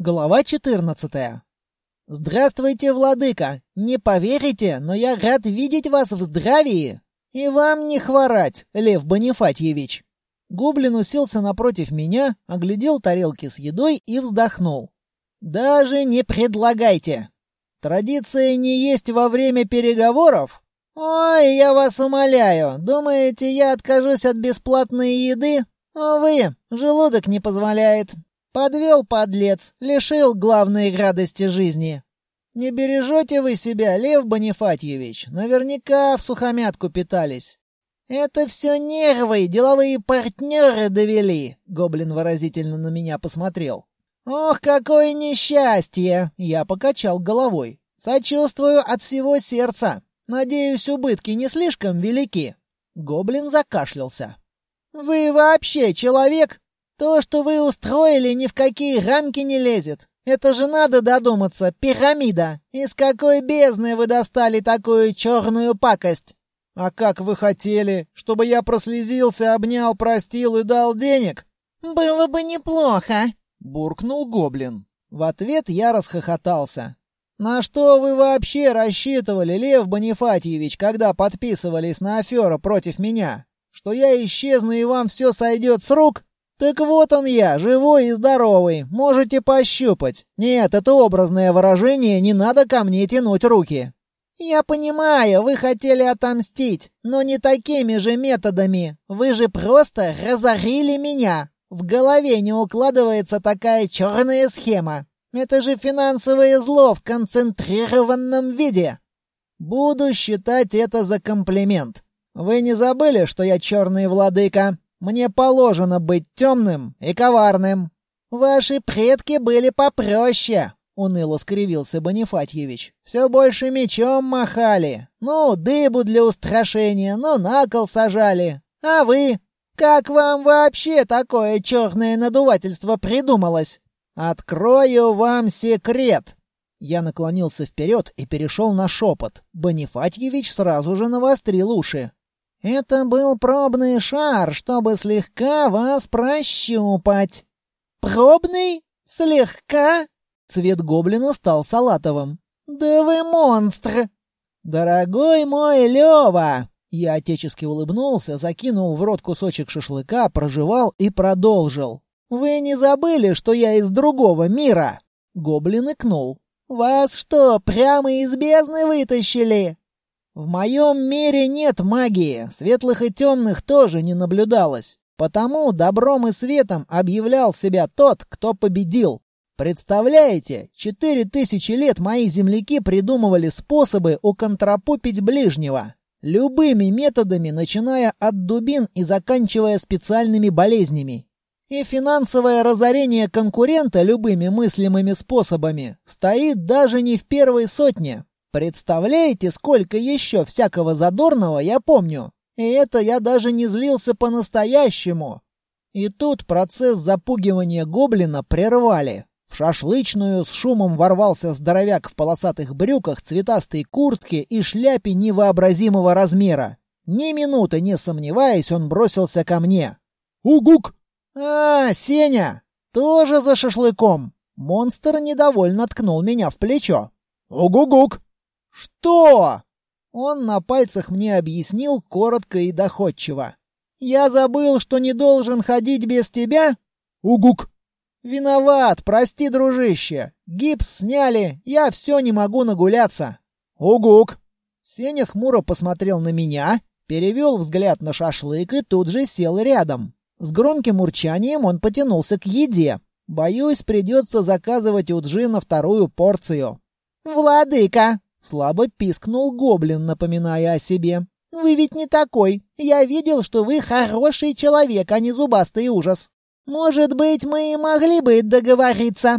Глава 14. Здравствуйте, владыка. Не поверите, но я рад видеть вас в здравии. И вам не хворать, Лев Бонифатьевич. Гоблин уселся напротив меня, оглядел тарелки с едой и вздохнул. Даже не предлагайте. Традиция не есть во время переговоров? Ой, я вас умоляю, думаете, я откажусь от бесплатной еды? Увы, желудок не позволяет. Подвел подлец, лишил главной радости жизни. Не бережете вы себя, Лев Бонифатьевич. Наверняка в сухомятку питались. Это все нервы, деловые партнеры довели. Гоблин выразительно на меня посмотрел. Ох, какое несчастье! Я покачал головой. Сочувствую от всего сердца. Надеюсь, убытки не слишком велики. Гоблин закашлялся. Вы вообще человек? То, что вы устроили, ни в какие рамки не лезет. Это же надо додуматься, пирамида. Из какой бездны вы достали такую черную пакость? А как вы хотели, чтобы я прослезился, обнял, простил и дал денег? Было бы неплохо, буркнул гоблин. В ответ я расхохотался. На что вы вообще рассчитывали, Лев Бонифатьевич, когда подписывались на аферу против меня? Что я исчезну и вам все сойдет с рук? «Так вот он я, живой и здоровый, можете пощупать. Нет, это образное выражение, не надо ко мне тянуть руки». «Я понимаю, вы хотели отомстить, но не такими же методами. Вы же просто разорили меня. В голове не укладывается такая черная схема. Это же финансовое зло в концентрированном виде». «Буду считать это за комплимент. Вы не забыли, что я черный владыка?» Мне положено быть темным и коварным. Ваши предки были попроще, уныло скривился Бонифатьевич. Все больше мечом махали. Ну, дыбу для устрашения, ну, на кол сажали. А вы? Как вам вообще такое черное надувательство придумалось? Открою вам секрет. Я наклонился вперед и перешел на шепот. Бонифатьевич сразу же навострил уши. Это был пробный шар, чтобы слегка вас прощупать. Пробный? Слегка? Цвет гоблина стал салатовым. Да вы монстр! Дорогой мой Лёва! Я отечески улыбнулся, закинул в рот кусочек шашлыка, прожевал и продолжил. Вы не забыли, что я из другого мира? Гоблин икнул. Вас что, прямо из бездны вытащили? В моем мире нет магии, светлых и темных тоже не наблюдалось. Потому добром и светом объявлял себя тот, кто победил. Представляете, четыре тысячи лет мои земляки придумывали способы уконтропупить ближнего. Любыми методами, начиная от дубин и заканчивая специальными болезнями. И финансовое разорение конкурента любыми мыслимыми способами стоит даже не в первой сотне, Представляете, сколько еще всякого задорного я помню? И это я даже не злился по-настоящему. И тут процесс запугивания гоблина прервали. В шашлычную с шумом ворвался здоровяк в полосатых брюках, цветастой куртке и шляпе невообразимого размера. Ни минуты не сомневаясь, он бросился ко мне. «Угук!» «А, Сеня! Тоже за шашлыком!» Монстр недовольно ткнул меня в плечо. «Угугук!» «Что?» Он на пальцах мне объяснил коротко и доходчиво. «Я забыл, что не должен ходить без тебя?» «Угук!» «Виноват, прости, дружище. Гипс сняли, я все не могу нагуляться». «Угук!» Сеня хмуро посмотрел на меня, перевел взгляд на шашлык и тут же сел рядом. С громким урчанием он потянулся к еде. Боюсь, придется заказывать у Джина вторую порцию. «Владыка!» Слабо пискнул гоблин, напоминая о себе. «Вы ведь не такой. Я видел, что вы хороший человек, а не зубастый ужас. Может быть, мы и могли бы договориться?»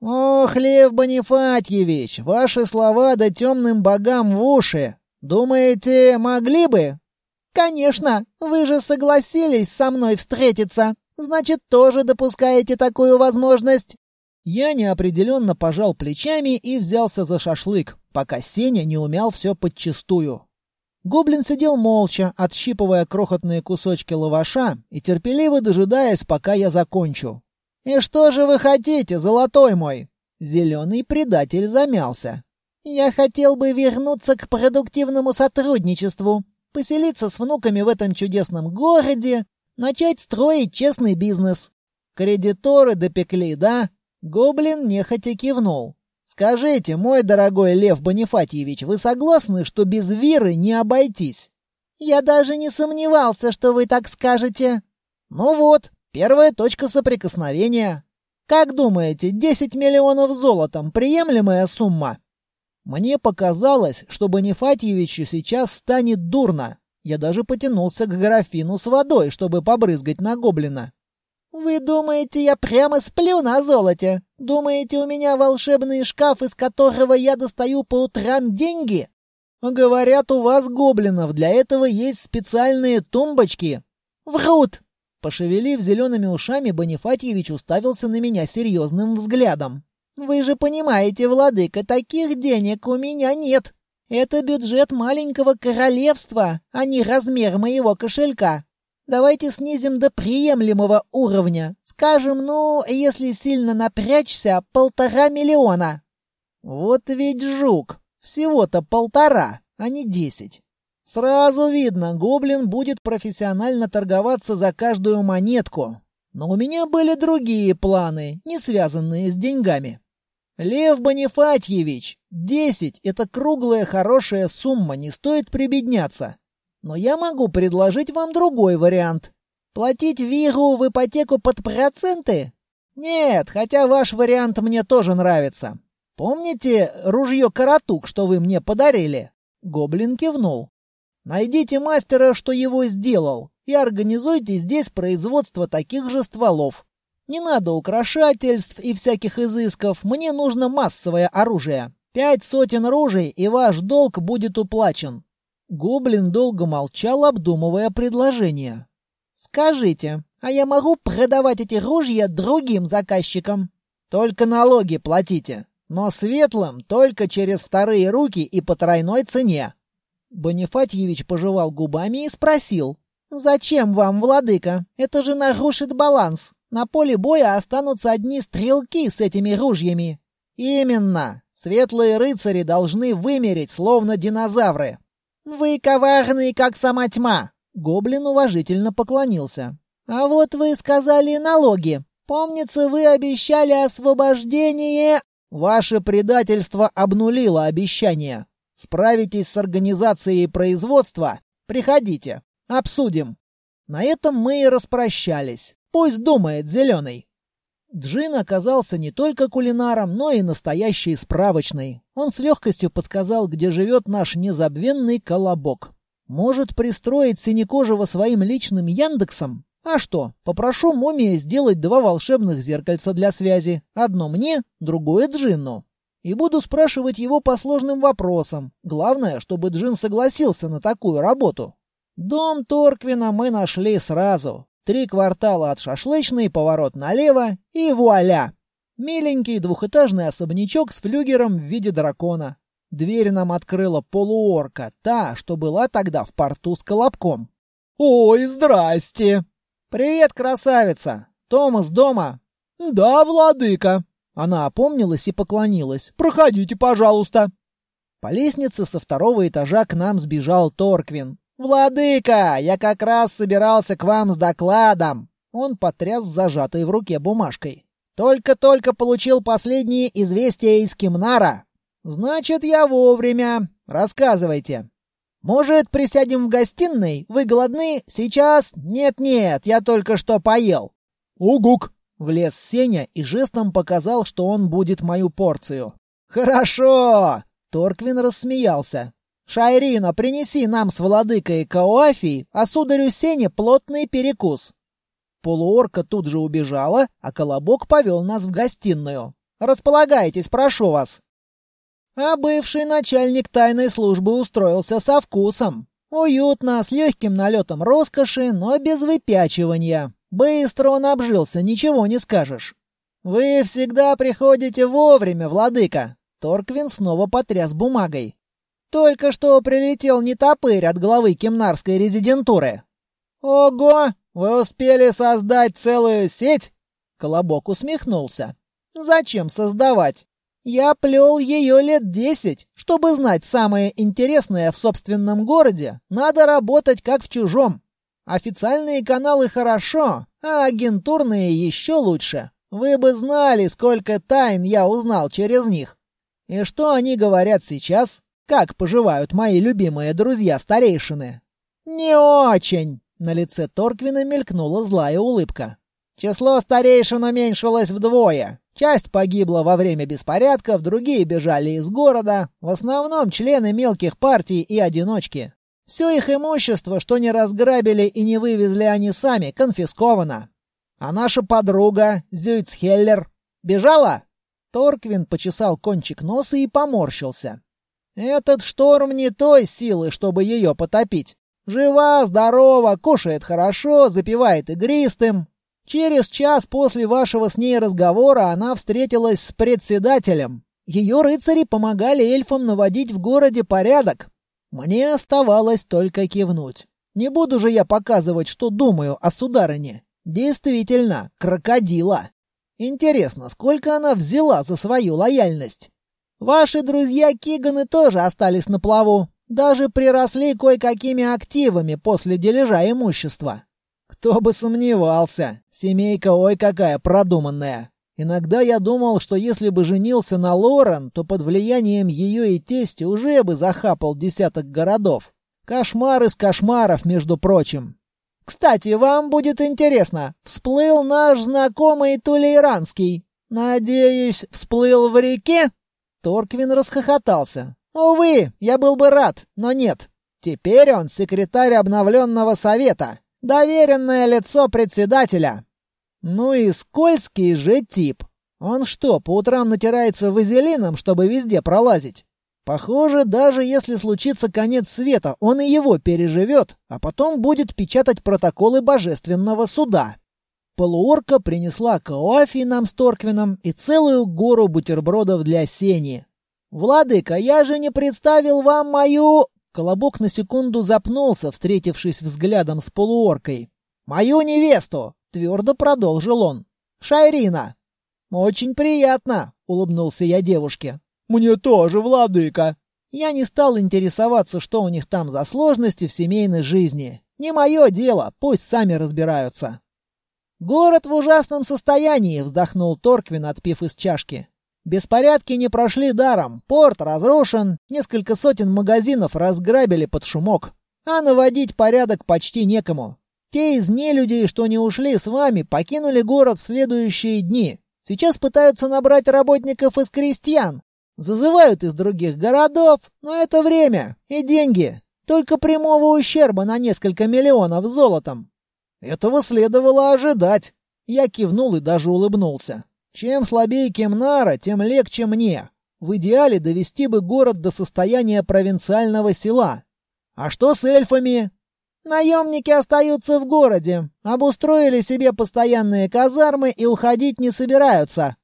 «Ох, Лев Бонифатьевич, ваши слова да темным богам в уши. Думаете, могли бы?» «Конечно, вы же согласились со мной встретиться. Значит, тоже допускаете такую возможность?» Я неопределенно пожал плечами и взялся за шашлык пока Сеня не умял все подчистую. Гоблин сидел молча, отщипывая крохотные кусочки лаваша и терпеливо дожидаясь, пока я закончу. «И что же вы хотите, золотой мой?» Зеленый предатель замялся. «Я хотел бы вернуться к продуктивному сотрудничеству, поселиться с внуками в этом чудесном городе, начать строить честный бизнес. Кредиторы допекли, да?» Гоблин нехотя кивнул. «Скажите, мой дорогой Лев Бонифатьевич, вы согласны, что без веры не обойтись?» «Я даже не сомневался, что вы так скажете». «Ну вот, первая точка соприкосновения. Как думаете, 10 миллионов золотом — приемлемая сумма?» Мне показалось, что Бонифатьевичу сейчас станет дурно. Я даже потянулся к графину с водой, чтобы побрызгать на гоблина. «Вы думаете, я прямо сплю на золоте? Думаете, у меня волшебный шкаф, из которого я достаю по утрам деньги?» «Говорят, у вас, гоблинов, для этого есть специальные тумбочки». «Врут!» Пошевелив зелеными ушами, Бонифатьевич уставился на меня серьезным взглядом. «Вы же понимаете, владыка, таких денег у меня нет. Это бюджет маленького королевства, а не размер моего кошелька. Давайте снизим до приемлемого уровня. Скажем, ну, если сильно напрячься, полтора миллиона». «Вот ведь жук!» Всего-то полтора, а не десять. Сразу видно, гоблин будет профессионально торговаться за каждую монетку. Но у меня были другие планы, не связанные с деньгами. Лев Бонифатьевич, десять — это круглая хорошая сумма, не стоит прибедняться. Но я могу предложить вам другой вариант. Платить Вигу в ипотеку под проценты? Нет, хотя ваш вариант мне тоже нравится. Помните ружье-каратук, что вы мне подарили?» Гоблин кивнул. «Найдите мастера, что его сделал, и организуйте здесь производство таких же стволов. Не надо украшательств и всяких изысков, мне нужно массовое оружие. Пять сотен ружей, и ваш долг будет уплачен». Гоблин долго молчал, обдумывая предложение. «Скажите, а я могу продавать эти ружья другим заказчикам?» «Только налоги платите», но светлым только через вторые руки и по тройной цене. Бонифатьевич пожевал губами и спросил. «Зачем вам, владыка? Это же нарушит баланс. На поле боя останутся одни стрелки с этими ружьями». «Именно. Светлые рыцари должны вымереть, словно динозавры». «Вы коварные, как сама тьма!» Гоблин уважительно поклонился. «А вот вы сказали налоги. Помнится, вы обещали освобождение Ваше предательство обнулило обещание. Справитесь с организацией производства? Приходите. Обсудим. На этом мы и распрощались. Пусть думает зеленый. Джин оказался не только кулинаром, но и настоящий справочный. Он с легкостью подсказал, где живет наш незабвенный колобок. Может пристроить Синекожего своим личным Яндексом? А что, попрошу мумии сделать два волшебных зеркальца для связи. Одно мне, другое Джинну. И буду спрашивать его по сложным вопросам. Главное, чтобы Джин согласился на такую работу. Дом Торквина мы нашли сразу. Три квартала от шашлычной, поворот налево и вуаля! Миленький двухэтажный особнячок с флюгером в виде дракона. Дверь нам открыла полуорка, та, что была тогда в порту с колобком. «Ой, здрасте!» «Привет, красавица! Томас дома?» «Да, владыка!» Она опомнилась и поклонилась. «Проходите, пожалуйста!» По лестнице со второго этажа к нам сбежал Торквин. «Владыка, я как раз собирался к вам с докладом!» Он потряс зажатой в руке бумажкой. «Только-только получил последние известия из Кимнара. Значит, я вовремя. Рассказывайте». «Может, присядем в гостиной? Вы голодны? Сейчас? Нет-нет, я только что поел». «Угук!» — влез Сеня и жестом показал, что он будет мою порцию. «Хорошо!» — Торквин рассмеялся. «Шайрина, принеси нам с владыкой Кауафи, а сударю Сене плотный перекус». Полуорка тут же убежала, а Колобок повел нас в гостиную. «Располагайтесь, прошу вас». А бывший начальник тайной службы устроился со вкусом. Уютно, с легким налетом роскоши, но без выпячивания. Быстро он обжился, ничего не скажешь. «Вы всегда приходите вовремя, владыка!» Торквин снова потряс бумагой. «Только что прилетел не топырь от главы кемнарской резидентуры». «Ого! Вы успели создать целую сеть?» Колобок усмехнулся. «Зачем создавать? Я плел ее лет десять. Чтобы знать самое интересное в собственном городе, надо работать как в чужом. Официальные каналы хорошо, а агентурные еще лучше. Вы бы знали, сколько тайн я узнал через них. И что они говорят сейчас? Как поживают мои любимые друзья-старейшины? Не очень. На лице Торквина мелькнула злая улыбка. Число старейшин уменьшилось вдвое. Часть погибла во время беспорядков, другие бежали из города, в основном члены мелких партий и одиночки. Все их имущество, что не разграбили и не вывезли они сами, конфисковано. А наша подруга, Зюйцхеллер, бежала? Торквин почесал кончик носа и поморщился. Этот шторм не той силы, чтобы ее потопить. Жива, здорова, кушает хорошо, запивает игристым, Через час после вашего с ней разговора она встретилась с председателем. Ее рыцари помогали эльфам наводить в городе порядок. Мне оставалось только кивнуть. Не буду же я показывать, что думаю о сударыне. Действительно, крокодила. Интересно, сколько она взяла за свою лояльность? Ваши друзья Киганы тоже остались на плаву. Даже приросли кое-какими активами после дележа имущества. Кто бы сомневался. Семейка ой какая продуманная. Иногда я думал, что если бы женился на Лорен, то под влиянием ее и тести уже бы захапал десяток городов. Кошмар из кошмаров, между прочим. Кстати, вам будет интересно. Всплыл наш знакомый Тулейранский. Надеюсь, всплыл в реке? Торквин расхохотался. Увы, я был бы рад, но нет. Теперь он секретарь обновленного совета. Доверенное лицо председателя. Ну и скользкий же тип. Он что, по утрам натирается вазелином, чтобы везде пролазить? Похоже, даже если случится конец света, он и его переживет, а потом будет печатать протоколы божественного суда. Полуорка принесла кофе нам с Торквином и целую гору бутербродов для Сени. «Владыка, я же не представил вам мою...» Колобок на секунду запнулся, встретившись взглядом с полуоркой. «Мою невесту!» — твердо продолжил он. «Шайрина!» «Очень приятно!» — улыбнулся я девушке. «Мне тоже, владыка!» Я не стал интересоваться, что у них там за сложности в семейной жизни. Не мое дело, пусть сами разбираются. «Город в ужасном состоянии», — вздохнул Торквин, отпив из чашки. Беспорядки не прошли даром. Порт разрушен, несколько сотен магазинов разграбили под шумок. А наводить порядок почти некому. Те из нелюдей, что не ушли с вами, покинули город в следующие дни. Сейчас пытаются набрать работников из крестьян. Зазывают из других городов, но это время и деньги. Только прямого ущерба на несколько миллионов золотом. Этого следовало ожидать. Я кивнул и даже улыбнулся. Чем слабее Кемнара, тем легче мне. В идеале довести бы город до состояния провинциального села. А что с эльфами? Наемники остаются в городе, обустроили себе постоянные казармы и уходить не собираются.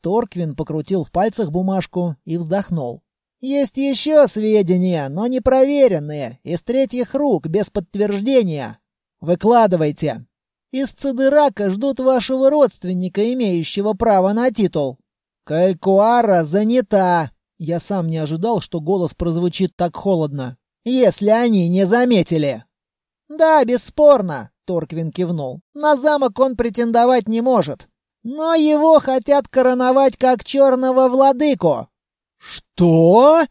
Торквин покрутил в пальцах бумажку и вздохнул. Есть еще сведения, но непроверенные, из третьих рук, без подтверждения. Выкладывайте. Из Цидырака ждут вашего родственника, имеющего право на титул. Калькуара занята. Я сам не ожидал, что голос прозвучит так холодно. Если они не заметили. Да, бесспорно, Торквин кивнул. На замок он претендовать не может. Но его хотят короновать как черного владыку. Что?